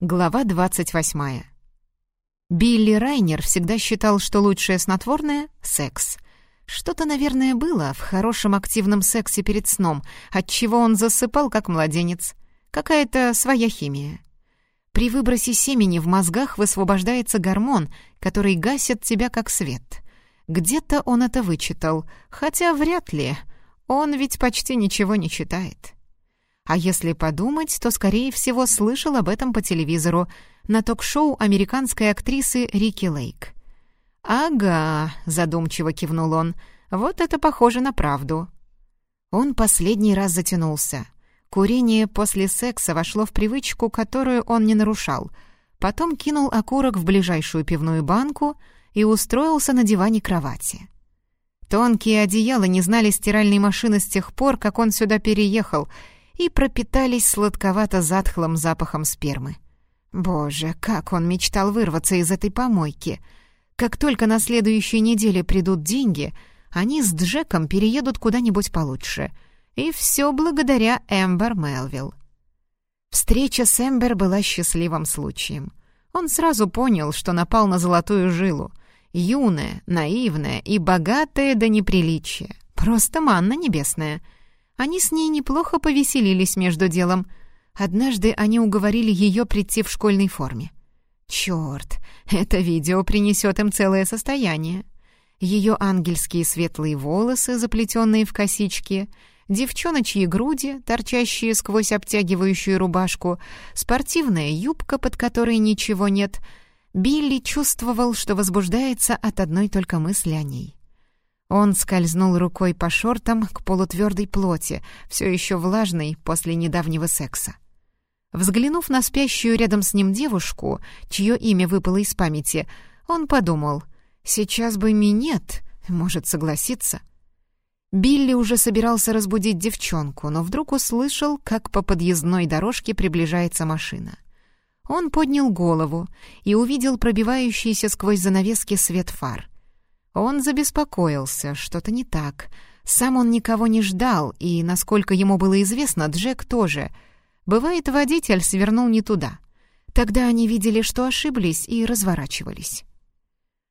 Глава 28. Билли Райнер всегда считал, что лучшее снотворное — секс. Что-то, наверное, было в хорошем активном сексе перед сном, от чего он засыпал, как младенец. Какая-то своя химия. При выбросе семени в мозгах высвобождается гормон, который гасит тебя как свет. Где-то он это вычитал, хотя вряд ли. Он ведь почти ничего не читает. А если подумать, то, скорее всего, слышал об этом по телевизору на ток-шоу американской актрисы Рики Лейк. «Ага», — задумчиво кивнул он, — «вот это похоже на правду». Он последний раз затянулся. Курение после секса вошло в привычку, которую он не нарушал. Потом кинул окурок в ближайшую пивную банку и устроился на диване кровати. Тонкие одеяла не знали стиральной машины с тех пор, как он сюда переехал — и пропитались сладковато-затхлым запахом спермы. Боже, как он мечтал вырваться из этой помойки! Как только на следующей неделе придут деньги, они с Джеком переедут куда-нибудь получше. И все благодаря Эмбер Мелвилл. Встреча с Эмбер была счастливым случаем. Он сразу понял, что напал на золотую жилу. Юная, наивная и богатая до неприличия. Просто манна небесная — они с ней неплохо повеселились между делом. Однажды они уговорили ее прийти в школьной форме. Черт, это видео принесет им целое состояние. Ее ангельские светлые волосы, заплетенные в косички, девчоночьи груди, торчащие сквозь обтягивающую рубашку, спортивная юбка, под которой ничего нет. Билли чувствовал, что возбуждается от одной только мысли о ней. Он скользнул рукой по шортам к полутвердой плоти, все еще влажной после недавнего секса. Взглянув на спящую рядом с ним девушку, чье имя выпало из памяти, он подумал, «Сейчас бы минет, может согласиться». Билли уже собирался разбудить девчонку, но вдруг услышал, как по подъездной дорожке приближается машина. Он поднял голову и увидел пробивающийся сквозь занавески свет фар — он забеспокоился, что-то не так. Сам он никого не ждал, и, насколько ему было известно, Джек тоже. Бывает, водитель свернул не туда. Тогда они видели, что ошиблись, и разворачивались.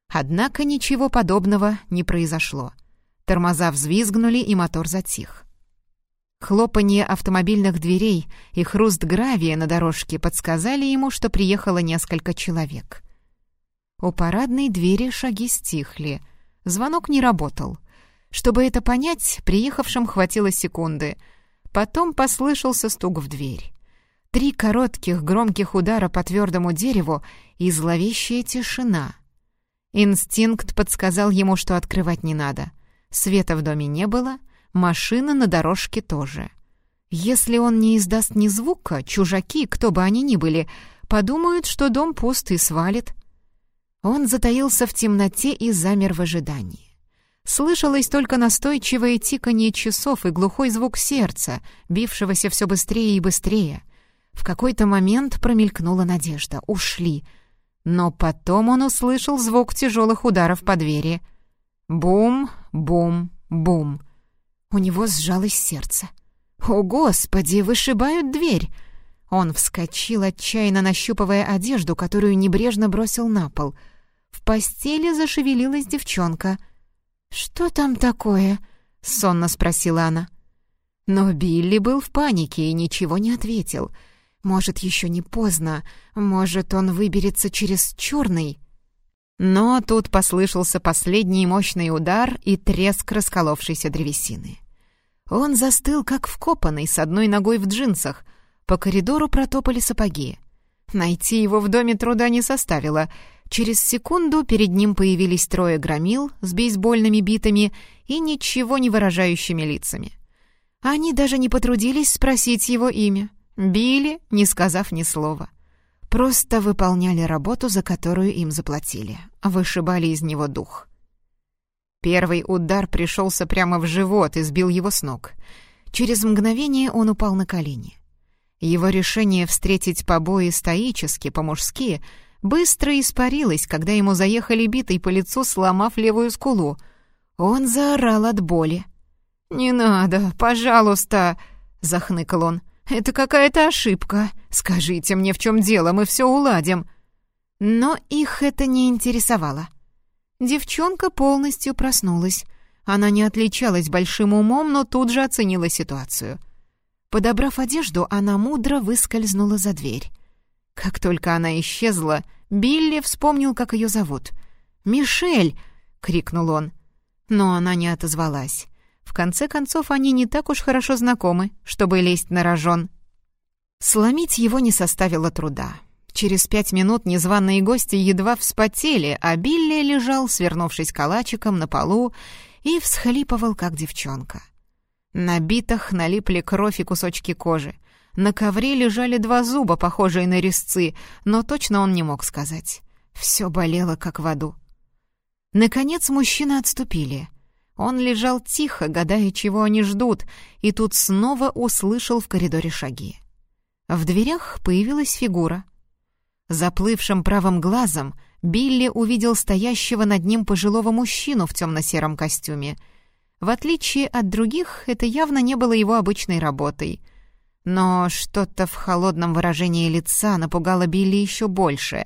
Однако ничего подобного не произошло. Тормоза взвизгнули, и мотор затих. Хлопанье автомобильных дверей и хруст гравия на дорожке подсказали ему, что приехало несколько человек. У парадной двери шаги стихли — Звонок не работал. Чтобы это понять, приехавшим хватило секунды. Потом послышался стук в дверь. Три коротких громких удара по твердому дереву и зловещая тишина. Инстинкт подсказал ему, что открывать не надо. Света в доме не было, машины на дорожке тоже. Если он не издаст ни звука, чужаки, кто бы они ни были, подумают, что дом пуст и свалит. Он затаился в темноте и замер в ожидании. Слышалось только настойчивое тиканье часов и глухой звук сердца, бившегося все быстрее и быстрее. В какой-то момент промелькнула надежда. Ушли. Но потом он услышал звук тяжелых ударов по двери. Бум, бум, бум. У него сжалось сердце. «О, Господи, вышибают дверь!» Он вскочил, отчаянно нащупывая одежду, которую небрежно бросил на пол — в постели зашевелилась девчонка. «Что там такое?» — сонно спросила она. Но Билли был в панике и ничего не ответил. Может, еще не поздно, может, он выберется через черный. Но тут послышался последний мощный удар и треск расколовшейся древесины. Он застыл, как вкопанный, с одной ногой в джинсах. По коридору протопали сапоги. Найти его в доме труда не составило — Через секунду перед ним появились трое громил с бейсбольными битами и ничего не выражающими лицами. Они даже не потрудились спросить его имя. Били, не сказав ни слова. Просто выполняли работу, за которую им заплатили. Вышибали из него дух. Первый удар пришелся прямо в живот и сбил его с ног. Через мгновение он упал на колени. Его решение встретить побои стоически, по-мужски — быстро испарилась, когда ему заехали битой по лицу, сломав левую скулу. Он заорал от боли. «Не надо, пожалуйста!» — захныкал он. «Это какая-то ошибка. Скажите мне, в чем дело, мы все уладим». Но их это не интересовало. Девчонка полностью проснулась. Она не отличалась большим умом, но тут же оценила ситуацию. Подобрав одежду, она мудро выскользнула за дверь. Как только она исчезла, Билли вспомнил, как ее зовут. «Мишель!» — крикнул он. Но она не отозвалась. В конце концов, они не так уж хорошо знакомы, чтобы лезть на рожон. Сломить его не составило труда. Через пять минут незваные гости едва вспотели, а Билли лежал, свернувшись калачиком на полу, и всхлипывал, как девчонка. На битах налипли кровь и кусочки кожи. На ковре лежали два зуба, похожие на резцы, но точно он не мог сказать. Все болело, как в аду. Наконец мужчины отступили. Он лежал тихо, гадая, чего они ждут, и тут снова услышал в коридоре шаги. В дверях появилась фигура. Заплывшим правым глазом Билли увидел стоящего над ним пожилого мужчину в темно-сером костюме. В отличие от других, это явно не было его обычной работой. Но что-то в холодном выражении лица напугало Билли еще больше.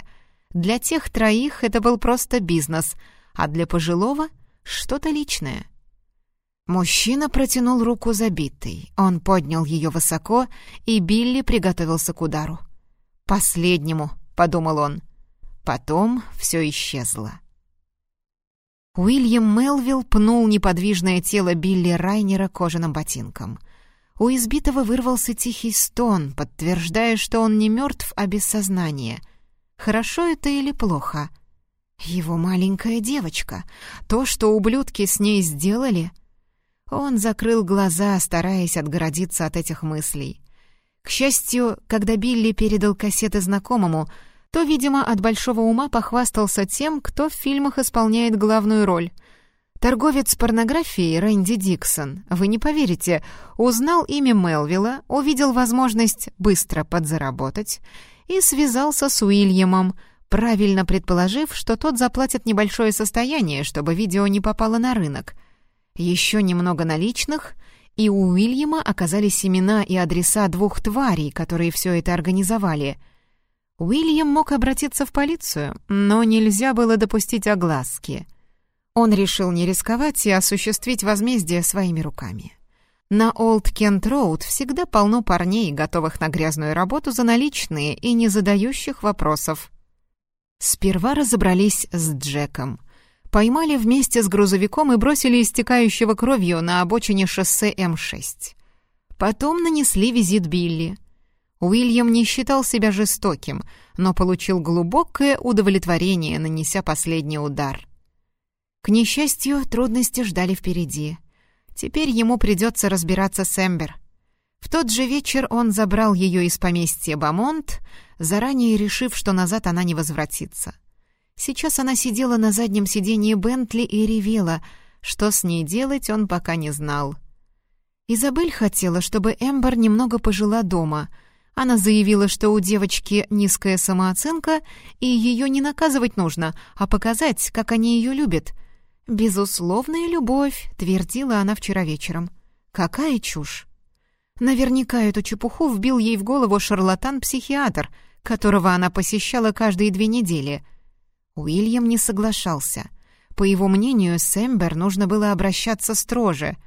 Для тех троих это был просто бизнес, а для пожилого — что-то личное. Мужчина протянул руку забитой. Он поднял ее высоко, и Билли приготовился к удару. Последнему, подумал он. Потом все исчезло. Уильям Мелвилл пнул неподвижное тело Билли Райнера кожаным ботинком. У избитого вырвался тихий стон, подтверждая, что он не мертв, а без сознания. Хорошо это или плохо? Его маленькая девочка. То, что ублюдки с ней сделали... Он закрыл глаза, стараясь отгородиться от этих мыслей. К счастью, когда Билли передал кассеты знакомому, то, видимо, от большого ума похвастался тем, кто в фильмах исполняет главную роль. Торговец порнографией Рэнди Диксон, вы не поверите, узнал имя Мелвилла, увидел возможность быстро подзаработать и связался с Уильямом, правильно предположив, что тот заплатит небольшое состояние, чтобы видео не попало на рынок. Еще немного наличных, и у Уильяма оказались имена и адреса двух тварей, которые все это организовали — Уильям мог обратиться в полицию, но нельзя было допустить огласки. Он решил не рисковать и осуществить возмездие своими руками. На Олд Кент Роуд всегда полно парней, готовых на грязную работу за наличные и не задающих вопросов. Сперва разобрались с Джеком. Поймали вместе с грузовиком и бросили истекающего кровью на обочине шоссе М6. Потом нанесли визит Билли — Уильям не считал себя жестоким, но получил глубокое удовлетворение, нанеся последний удар. К несчастью, трудности ждали впереди. Теперь ему придется разбираться с Эмбер. В тот же вечер он забрал ее из поместья Бамонт, заранее решив, что назад она не возвратится. Сейчас она сидела на заднем сиденье Бентли и ревела. Что с ней делать, он пока не знал. Изабель хотела, чтобы Эмбер немного пожила дома — она заявила, что у девочки низкая самооценка, и ее не наказывать нужно, а показать, как они ее любят. «Безусловная любовь», — твердила она вчера вечером. «Какая чушь!» Наверняка эту чепуху вбил ей в голову шарлатан-психиатр, которого она посещала каждые две недели. Уильям не соглашался. По его мнению, с Эмбер нужно было обращаться строже.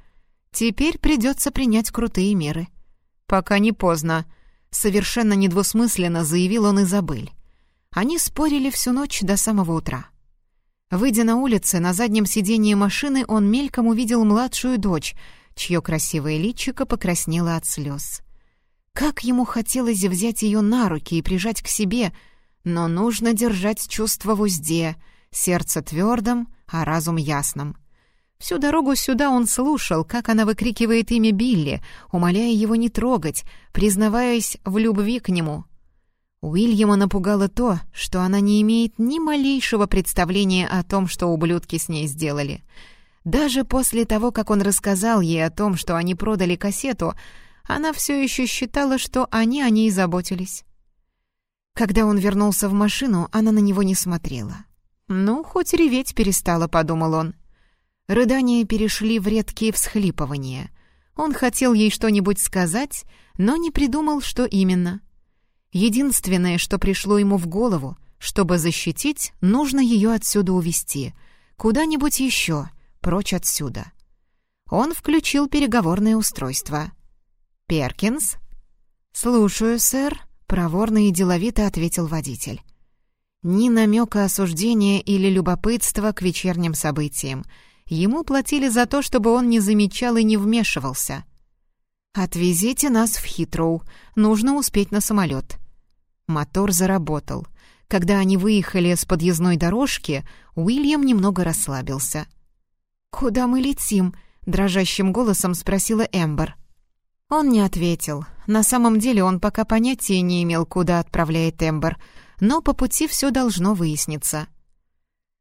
Теперь придется принять крутые меры. «Пока не поздно», Совершенно недвусмысленно заявил он Изабель. Они спорили всю ночь до самого утра. Выйдя на улице, на заднем сиденье машины он мельком увидел младшую дочь, чье красивое личико покраснело от слез. Как ему хотелось взять ее на руки и прижать к себе, но нужно держать чувство в узде, сердце твердым, а разум ясным. Всю дорогу сюда он слушал, как она выкрикивает имя Билли, умоляя его не трогать, признаваясь в любви к нему. Уильяма напугало то, что она не имеет ни малейшего представления о том, что ублюдки с ней сделали. Даже после того, как он рассказал ей о том, что они продали кассету, она все еще считала, что они о ней заботились. Когда он вернулся в машину, она на него не смотрела. «Ну, хоть реветь перестала», — подумал он. Рыдания перешли в редкие всхлипывания. Он хотел ей что-нибудь сказать, но не придумал, что именно. Единственное, что пришло ему в голову, чтобы защитить, нужно ее отсюда увести, куда-нибудь еще, прочь отсюда. Он включил переговорное устройство. «Перкинс?» «Слушаю, сэр», — проворно и деловито ответил водитель. Ни намека осуждения или любопытства к вечерним событиям. Ему платили за то, чтобы он не замечал и не вмешивался. «Отвезите нас в Хитроу. Нужно успеть на самолет». Мотор заработал. Когда они выехали с подъездной дорожки, Уильям немного расслабился. «Куда мы летим?» — дрожащим голосом спросила Эмбер. Он не ответил. На самом деле он пока понятия не имел, куда отправляет Эмбер, но по пути все должно выясниться.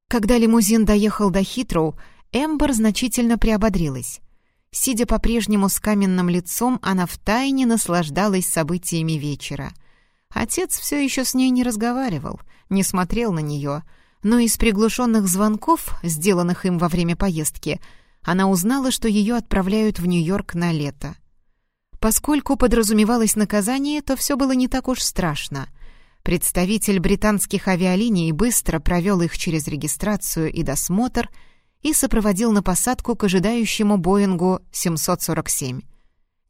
Когда лимузин доехал до Хитроу, Эмбер значительно приободрилась. Сидя по-прежнему с каменным лицом, она втайне наслаждалась событиями вечера. Отец все еще с ней не разговаривал, не смотрел на нее, но из приглушенных звонков, сделанных им во время поездки, она узнала, что ее отправляют в Нью-Йорк на лето. Поскольку подразумевалось наказание, то все было не так уж страшно — Представитель британских авиалиний быстро провел их через регистрацию и досмотр и сопроводил на посадку к ожидающему Боингу 747.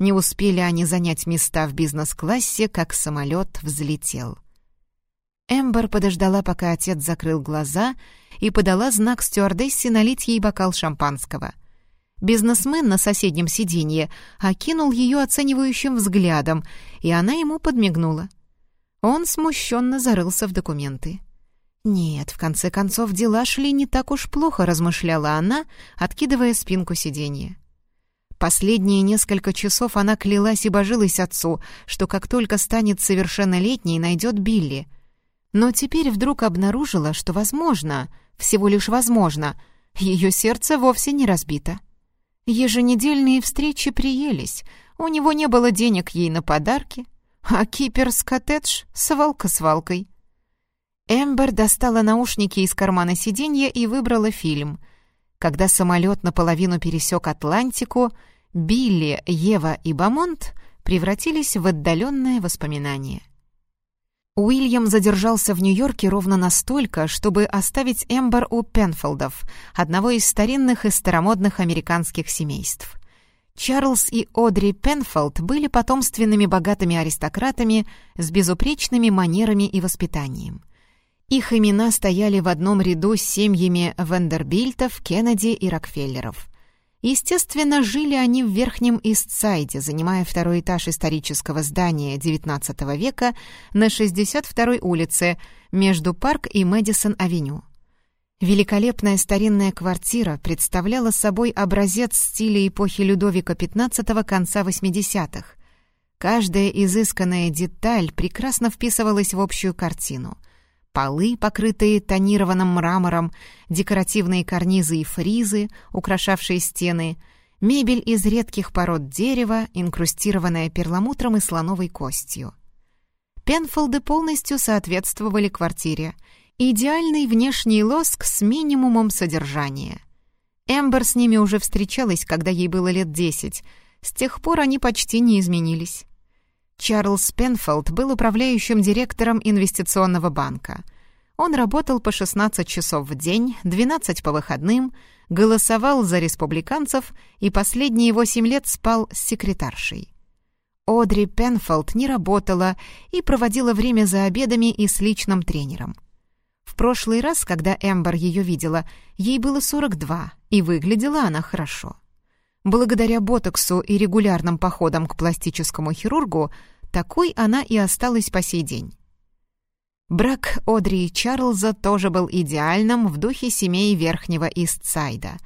Не успели они занять места в бизнес-классе, как самолет взлетел. Эмбер подождала, пока отец закрыл глаза, и подала знак стюардессе налить ей бокал шампанского. Бизнесмен на соседнем сиденье окинул ее оценивающим взглядом, и она ему подмигнула — он смущенно зарылся в документы. «Нет, в конце концов, дела шли не так уж плохо», — размышляла она, откидывая спинку сиденья. Последние несколько часов она клялась и божилась отцу, что как только станет совершеннолетней, найдет Билли. Но теперь вдруг обнаружила, что возможно, всего лишь возможно, ее сердце вовсе не разбито. Еженедельные встречи приелись, у него не было денег ей на подарки, а киперс-коттедж — свалка с валкой. Эмбер достала наушники из кармана сиденья и выбрала фильм. Когда самолет наполовину пересек Атлантику, Билли, Ева и Бамонт превратились в отдаленное воспоминание. Уильям задержался в Нью-Йорке ровно настолько, чтобы оставить Эмбер у Пенфолдов, одного из старинных и старомодных американских семейств. Чарльз и Одри Пенфолд были потомственными богатыми аристократами с безупречными манерами и воспитанием. Их имена стояли в одном ряду с семьями Вандербильтов, Кеннеди и Рокфеллеров. Естественно, жили они в Верхнем Истсайде, занимая второй этаж исторического здания XIX века на 62-й улице между Парк и Мэдисон-авеню. Великолепная старинная квартира представляла собой образец стиля эпохи Людовика XV конца 80-х. Каждая изысканная деталь прекрасно вписывалась в общую картину. Полы, покрытые тонированным мрамором, декоративные карнизы и фризы, украшавшие стены, мебель из редких пород дерева, инкрустированная перламутром и слоновой костью. Пенфолды полностью соответствовали квартире — Идеальный внешний лоск с минимумом содержания. Эмбер с ними уже встречалась, когда ей было лет десять. С тех пор они почти не изменились. Чарльз Пенфолд был управляющим директором инвестиционного банка. Он работал по 16 часов в день, 12 по выходным, голосовал за республиканцев и последние 8 лет спал с секретаршей. Одри Пенфолд не работала и проводила время за обедами и с личным тренером — в прошлый раз, когда Эмбер ее видела, ей было 42, и выглядела она хорошо. Благодаря ботоксу и регулярным походам к пластическому хирургу, такой она и осталась по сей день. Брак Одри и Чарльза тоже был идеальным в духе семей Верхнего Истсайда.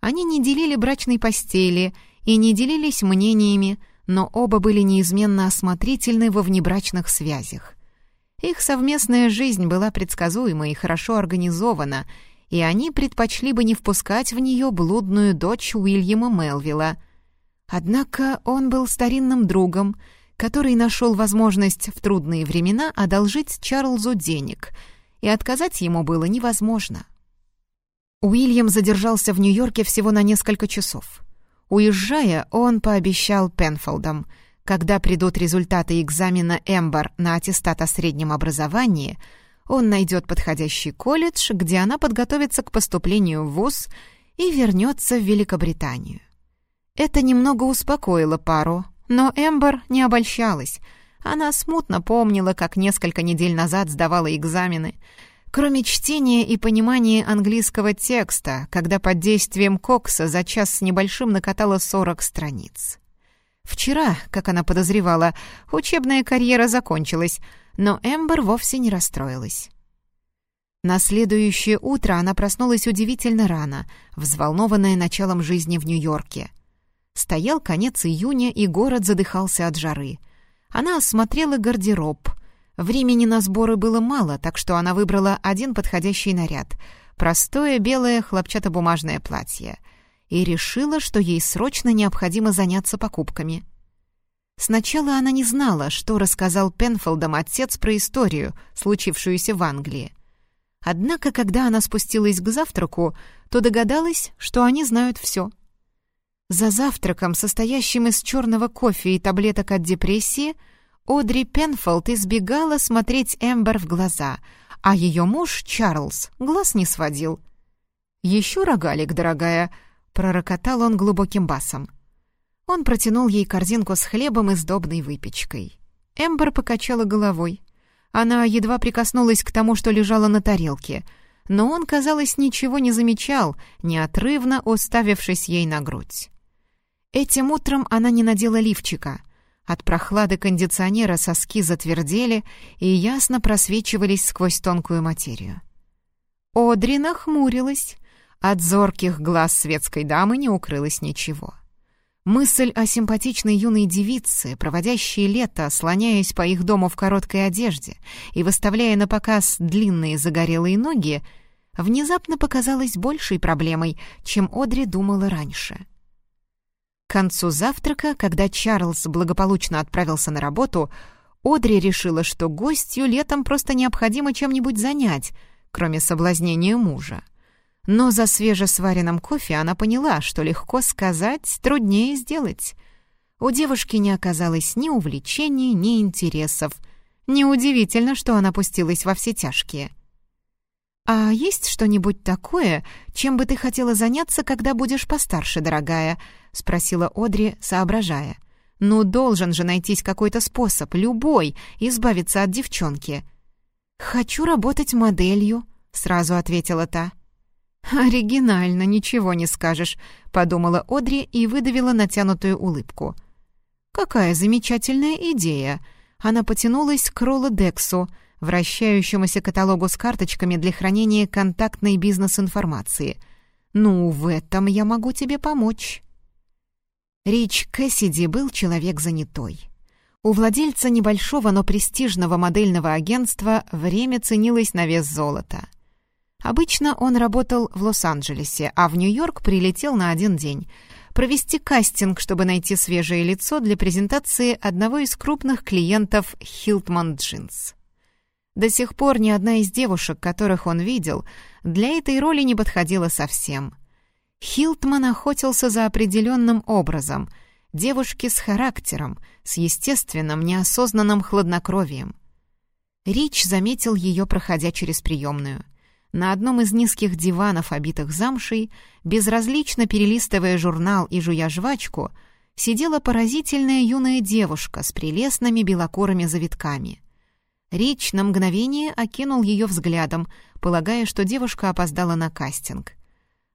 Они не делили брачной постели и не делились мнениями, но оба были неизменно осмотрительны во внебрачных связях. Их совместная жизнь была предсказуема и хорошо организована, и они предпочли бы не впускать в нее блудную дочь Уильяма Мелвилла. Однако он был старинным другом, который нашел возможность в трудные времена одолжить Чарльзу денег, и отказать ему было невозможно. Уильям задержался в Нью-Йорке всего на несколько часов. Уезжая, он пообещал Пенфолдам, когда придут результаты экзамена Эмбер на аттестат о среднем образовании, он найдет подходящий колледж, где она подготовится к поступлению в ВУЗ и вернется в Великобританию. Это немного успокоило пару, но Эмбер не обольщалась. Она смутно помнила, как несколько недель назад сдавала экзамены. Кроме чтения и понимания английского текста, когда под действием Кокса за час с небольшим накатала 40 страниц. Вчера, как она подозревала, учебная карьера закончилась, но Эмбер вовсе не расстроилась. На следующее утро она проснулась удивительно рано, взволнованная началом жизни в Нью-Йорке. Стоял конец июня, и город задыхался от жары. Она осмотрела гардероб. Времени на сборы было мало, так что она выбрала один подходящий наряд — простое белое хлопчатобумажное платье — и решила, что ей срочно необходимо заняться покупками. Сначала она не знала, что рассказал Пенфолдам отец про историю, случившуюся в Англии. Однако, когда она спустилась к завтраку, то догадалась, что они знают все — за завтраком, состоящим из черного кофе и таблеток от депрессии, Одри Пенфолд избегала смотреть Эмбер в глаза, а ее муж, Чарльз, глаз не сводил. «Еще рогалик, дорогая», — пророкотал он глубоким басом. Он протянул ей корзинку с хлебом и сдобной выпечкой. Эмбер покачала головой. Она едва прикоснулась к тому, что лежало на тарелке, но он, казалось, ничего не замечал, неотрывно уставившись ей на грудь. Этим утром она не надела лифчика. От прохлады кондиционера соски затвердели и ясно просвечивались сквозь тонкую материю. Одри нахмурилась. От зорких глаз светской дамы не укрылось ничего. Мысль о симпатичной юной девице, проводящей лето, слоняясь по их дому в короткой одежде и выставляя на показ длинные загорелые ноги, внезапно показалась большей проблемой, чем Одри думала раньше. К концу завтрака, когда Чарльз благополучно отправился на работу, Одри решила, что гостью летом просто необходимо чем-нибудь занять, кроме соблазнения мужа. Но за свежесваренным кофе она поняла, что легко сказать, труднее сделать. У девушки не оказалось ни увлечений, ни интересов. Неудивительно, что она пустилась во все тяжкие. «А есть что-нибудь такое, чем бы ты хотела заняться, когда будешь постарше, дорогая?» — спросила Одри, соображая. «Ну, должен же найтись какой-то способ, любой, избавиться от девчонки». «Хочу работать моделью», — сразу ответила та. «Оригинально, ничего не скажешь», — подумала Одри и выдавила натянутую улыбку. «Какая замечательная идея!» Она потянулась к Ролодексу — вращающемуся каталогу с карточками для хранения контактной бизнес-информации. «Ну, в этом я могу тебе помочь». Рич Кэссиди был человек занятой. У владельца небольшого, но престижного модельного агентства время ценилось на вес золота. Обычно он работал в Лос-Анджелесе, а в Нью-Йорк прилетел на один день — провести кастинг, чтобы найти свежее лицо для презентации одного из крупных клиентов Хилтман Джинс. До сих пор ни одна из девушек, которых он видел, для этой роли не подходила совсем. Хилтман охотился за определенным образом. Девушки с характером, с естественным, неосознанным хладнокровием. Рич заметил ее, проходя через приемную. На одном из низких диванов, обитых замшей, безразлично перелистывая журнал и жуя жвачку, сидела поразительная юная девушка с прелестными белокурыми завитками — Рич на мгновение окинул ее взглядом, полагая, что девушка опоздала на кастинг.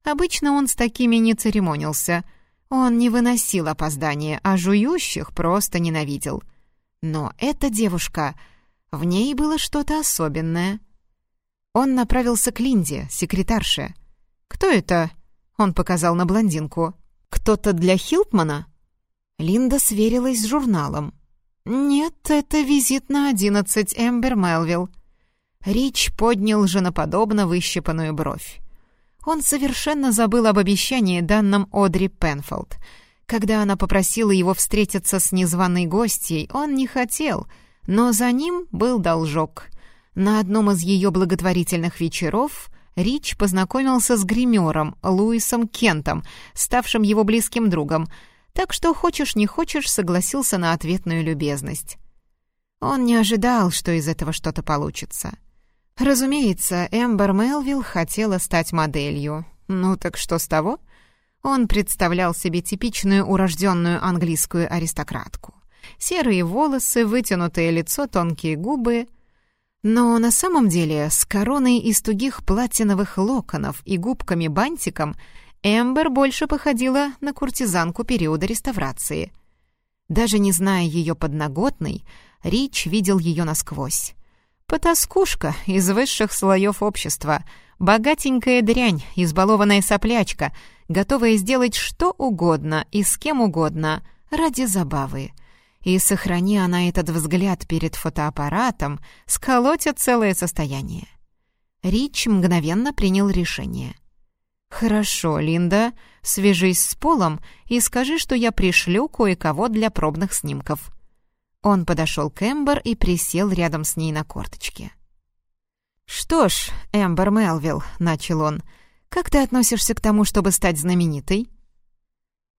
Обычно он с такими не церемонился. Он не выносил опоздания, а жующих просто ненавидел. Но эта девушка... В ней было что-то особенное. Он направился к Линде, секретарше. «Кто это?» — он показал на блондинку. «Кто-то для Хилтмана?» Линда сверилась с журналом. «Нет, это визит на одиннадцать, Эмбер Мелвилл». Рич поднял женоподобно выщипанную бровь. Он совершенно забыл об обещании, данном Одри Пенфолд. Когда она попросила его встретиться с незваной гостьей, он не хотел, но за ним был должок. На одном из ее благотворительных вечеров Рич познакомился с гримером Луисом Кентом, ставшим его близким другом, так что, хочешь не хочешь, согласился на ответную любезность. Он не ожидал, что из этого что-то получится. Разумеется, Эмбер Мелвилл хотела стать моделью. Ну так что с того? Он представлял себе типичную урожденную английскую аристократку. Серые волосы, вытянутое лицо, тонкие губы — но на самом деле с короной из тугих платиновых локонов и губками-бантиком Эмбер больше походила на куртизанку периода реставрации. Даже не зная ее подноготной, Рич видел ее насквозь. Потаскушка из высших слоев общества, богатенькая дрянь, избалованная соплячка, готовая сделать что угодно и с кем угодно ради забавы — и сохрани она этот взгляд перед фотоаппаратом, сколотит целое состояние. Рич мгновенно принял решение. «Хорошо, Линда, свяжись с Полом и скажи, что я пришлю кое-кого для пробных снимков». Он подошел к Эмбер и присел рядом с ней на корточке. «Что ж, Эмбер Мелвилл», — начал он, — «как ты относишься к тому, чтобы стать знаменитой?»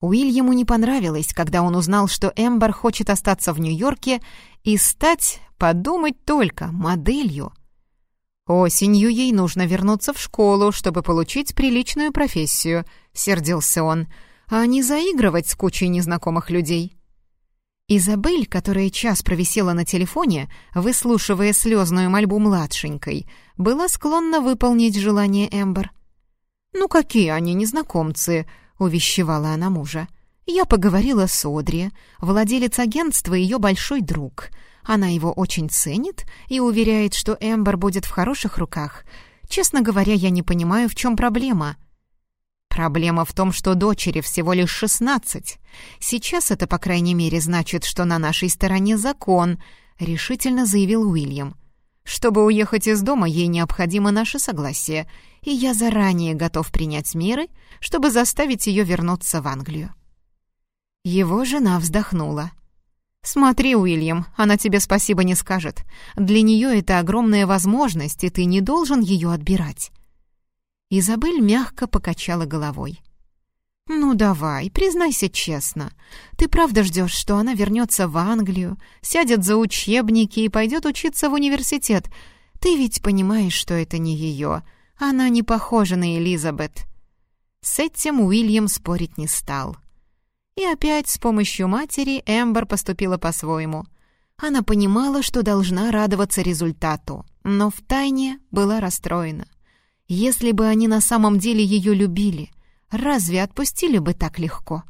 Уильяму не понравилось, когда он узнал, что Эмбер хочет остаться в Нью-Йорке и стать, подумать только, моделью. «Осенью ей нужно вернуться в школу, чтобы получить приличную профессию», — сердился он, «а не заигрывать с кучей незнакомых людей». Изабель, которая час провисела на телефоне, выслушивая слезную мольбу младшенькой, была склонна выполнить желание Эмбер. «Ну какие они незнакомцы?» увещевала она мужа. «Я поговорила с Одри. Владелец агентства — ее большой друг. Она его очень ценит и уверяет, что Эмбер будет в хороших руках. Честно говоря, я не понимаю, в чем проблема». «Проблема в том, что дочери всего лишь шестнадцать. Сейчас это, по крайней мере, значит, что на нашей стороне закон», — решительно заявил Уильям. «Чтобы уехать из дома, ей необходимо наше согласие, и я заранее готов принять меры, чтобы заставить ее вернуться в Англию». Его жена вздохнула. «Смотри, Уильям, она тебе спасибо не скажет. Для нее это огромная возможность, и ты не должен ее отбирать». Изабель мягко покачала головой. «Ну давай, признайся честно. Ты правда ждешь, что она вернется в Англию, сядет за учебники и пойдет учиться в университет? Ты ведь понимаешь, что это не ее. Она не похожа на Элизабет». С этим Уильям спорить не стал. И опять с помощью матери Эмбер поступила по-своему. Она понимала, что должна радоваться результату, но втайне была расстроена. Если бы они на самом деле ее любили, разве отпустили бы так легко?